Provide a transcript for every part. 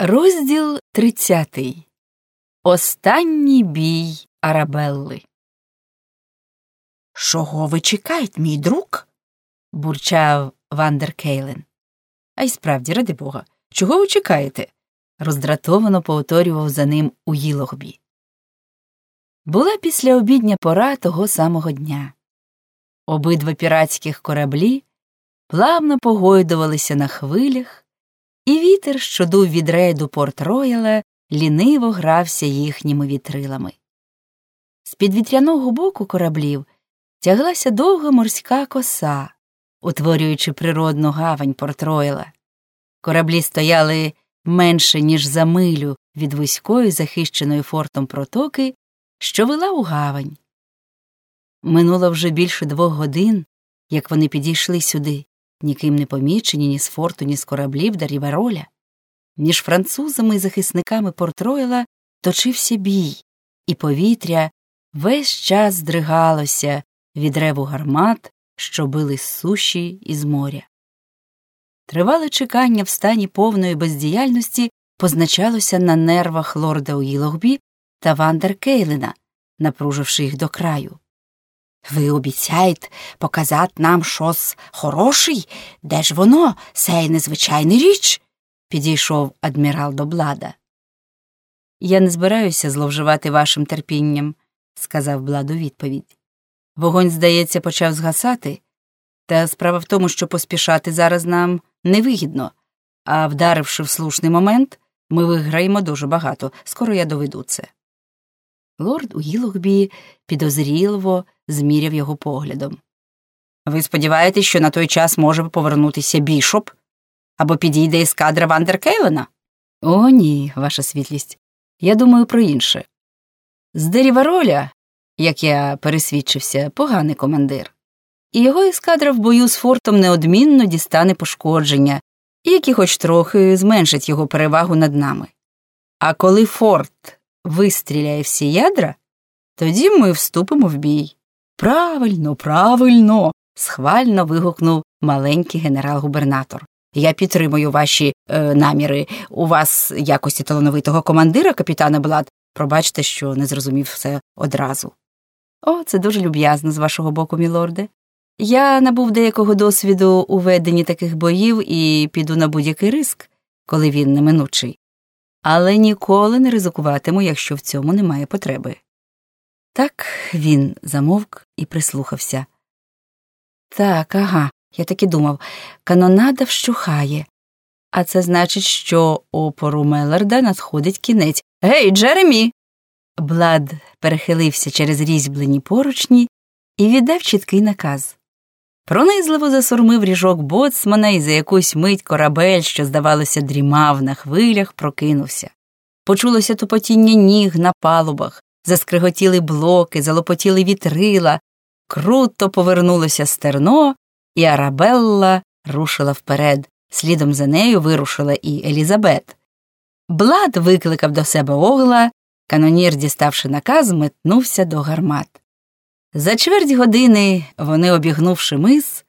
Розділ 30. Останній бій Арабелли. Чого ви чекаєте, мій друг? бурчав Вандер Кейлен. А й справді, ради бога, чого ви чекаєте? роздратовано повторював за ним у Їлогбі. Була післяобідня пора того самого дня. Обидва піратських кораблі плавно погойдувалися на хвилях і вітер, що дув від рейду Порт Рояла, ліниво грався їхніми вітрилами. З під вітряного боку кораблів тяглася довга морська коса, утворюючи природну гавань Порт Рояла. Кораблі стояли менше, ніж за милю від вузької, захищеної фортом протоки, що вела у гавань. Минуло вже більше двох годин, як вони підійшли сюди, ніким не помічені ні з форту, ні з кораблів да рівероля. Між французами і захисниками Портроїла точився бій, і повітря весь час здригалося від реву гармат, що били з суші і з моря. Тривале чекання в стані повної бездіяльності позначалося на нервах лорда Уїлогбі та Вандер Кейлена, напруживши їх до краю. Ви обіцяєте показати нам щось хороший? Де ж воно, сей незвичайна річ? підійшов адмірал до Блада. Я не збираюся зловживати вашим терпінням, сказав Блад у відповідь. Вогонь, здається, почав згасати, та справа в тому, що поспішати зараз нам невигідно, а вдаривши в слушний момент, ми виграємо дуже багато. Скоро я доведу це. Лорд Уілогбі підозріливо зміряв його поглядом. Ви сподіваєтесь, що на той час може повернутися бішоп або підійде ескадра Вандеркейлена? О, ні, ваша світлість. Я думаю про інше. З Дерівароля, як я пересвідчився, поганий командир, і його ескадра в бою з фортом неодмінно дістане пошкодження, які хоч трохи зменшать його перевагу над нами. А коли форт вистріляє всі ядра, тоді ми вступимо в бій. Правильно, правильно. схвально вигукнув маленький генерал-губернатор. Я підтримую ваші е, наміри. У вас якості талановитого командира, капітана Блад. Пробачте, що не зрозумів все одразу. О, це дуже люб'язно з вашого боку, мілорде. Я набув деякого досвіду у веденні таких боїв і піду на будь-який риск, коли він неминучий. Але ніколи не ризикуватиму, якщо в цьому немає потреби. Так він замовк і прислухався. Так, ага, я так і думав, канонада вщухає. А це значить, що опору Мелларда надходить кінець. Гей, Джеремі. Блад перехилився через різьблені поручні і віддав чіткий наказ. Пронизливо засурмив ріжок боцмана, і за якусь мить корабель, що, здавалося, дрімав на хвилях, прокинувся. Почулося тупотіння ніг на палубах, заскриготіли блоки, залопотіли вітрила, круто повернулося стерно, і Арабелла рушила вперед. Слідом за нею вирушила і Елізабет. Блад викликав до себе огла, канонір, діставши наказ, метнувся до гармат. За чверть години вони, обігнувши мис,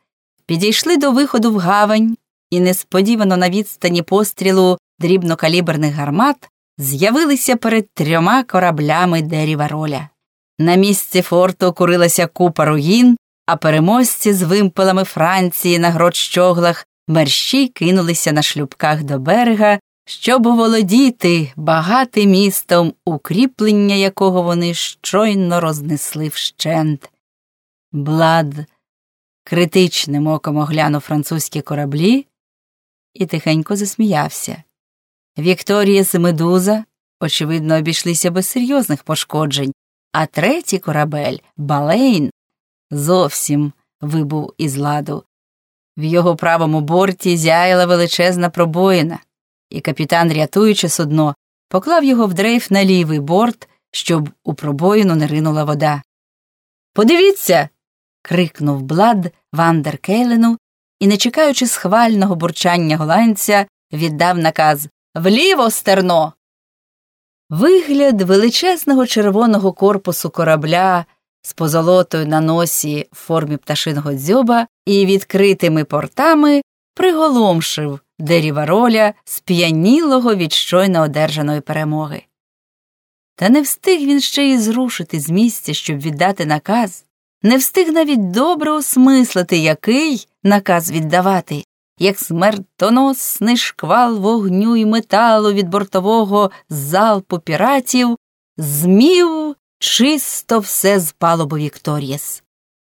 підійшли до виходу в гавань і несподівано на відстані пострілу дрібнокаліберних гармат з'явилися перед трьома кораблями Деріва роля. На місці форту курилася купа руїн, а переможці з вимпелами Франції на грот-щоглах мерщій кинулися на шлюбках до берега, щоб оволодіти багатим містом, укріплення якого вони щойно рознесли вщент. Блад критичним оком оглянув французькі кораблі і тихенько засміявся. Вікторія з Медуза, очевидно, обійшлися без серйозних пошкоджень, а третій корабель Балейн зовсім вибув із ладу. В його правому борті зяяла величезна пробоїна, і капітан, рятуючи судно, поклав його в дрейф на лівий борт, щоб у пробоїну не ринула вода. Подивіться. крикнув Блад Вандер Кейлену і, не чекаючи схвального бурчання голландця, віддав наказ Вліво стерно. Вигляд величезного червоного корпусу корабля з позолотою на носі в формі пташиного дзьоба і відкритими портами приголомшив Дерівароля сп'янілого від щойно одержаної перемоги. Та не встиг він ще й зрушити з місця, щоб віддати наказ, не встиг навіть добре осмислити, який наказ віддавати, як смертоносний шквал вогню й металу від бортового залпу піратів, змів чисто все з палуби Вікторієс.